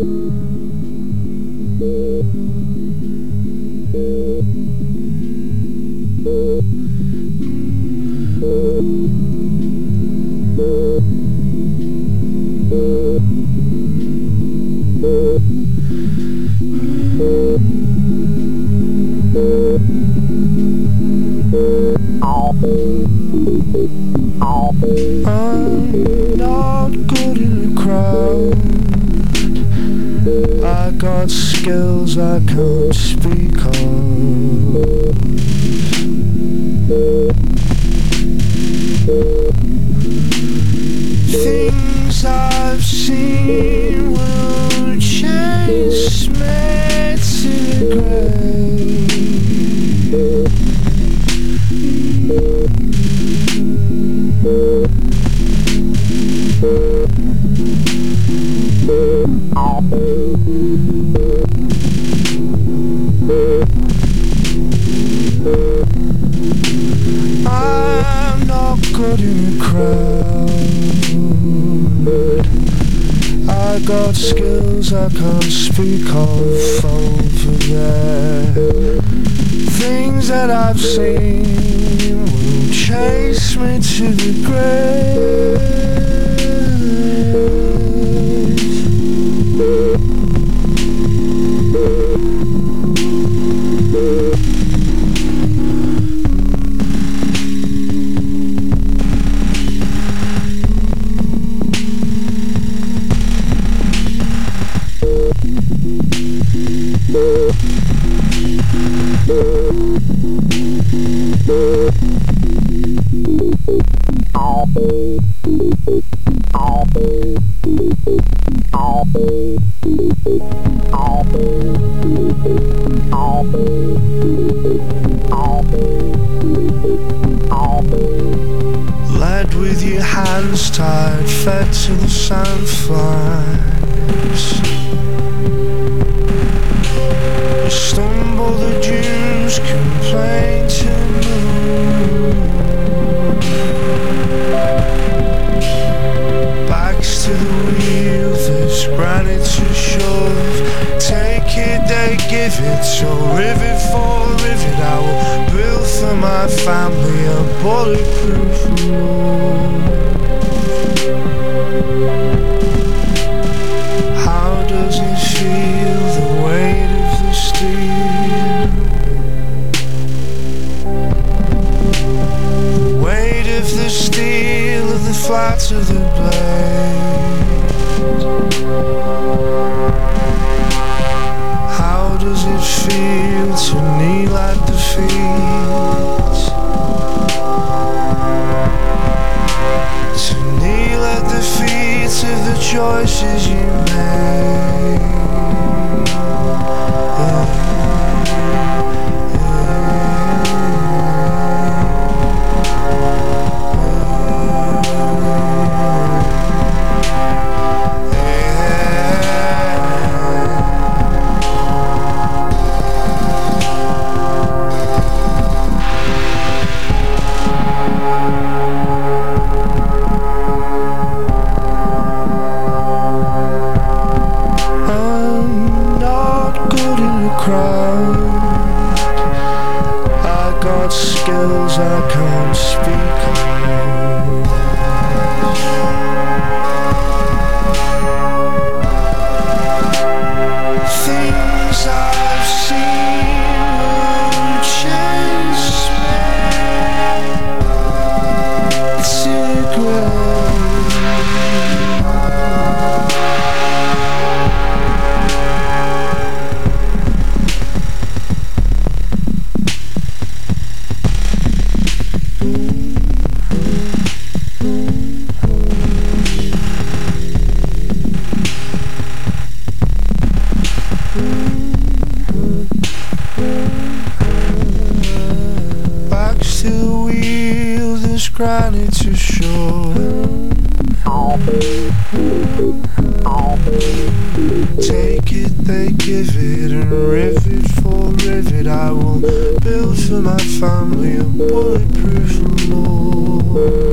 I'm got skills I can't speak of. Things I've seen will chase me to the grave. I'm not good in a crowd. I got skills I can't speak of over there. Things that I've seen will chase me to the grave. Stumble the dunes, complain it, so rivet for a rivet, I will build for my family a bulletproof roof. How does it feel, the weight of the steel? The weight of the steel of the flat of the it feel to kneel at the feet? To kneel at the feet of the choices you made. Granite to shore. Take it, they give it, and rivet for rivet, I will build for my family a bulletproof remorse.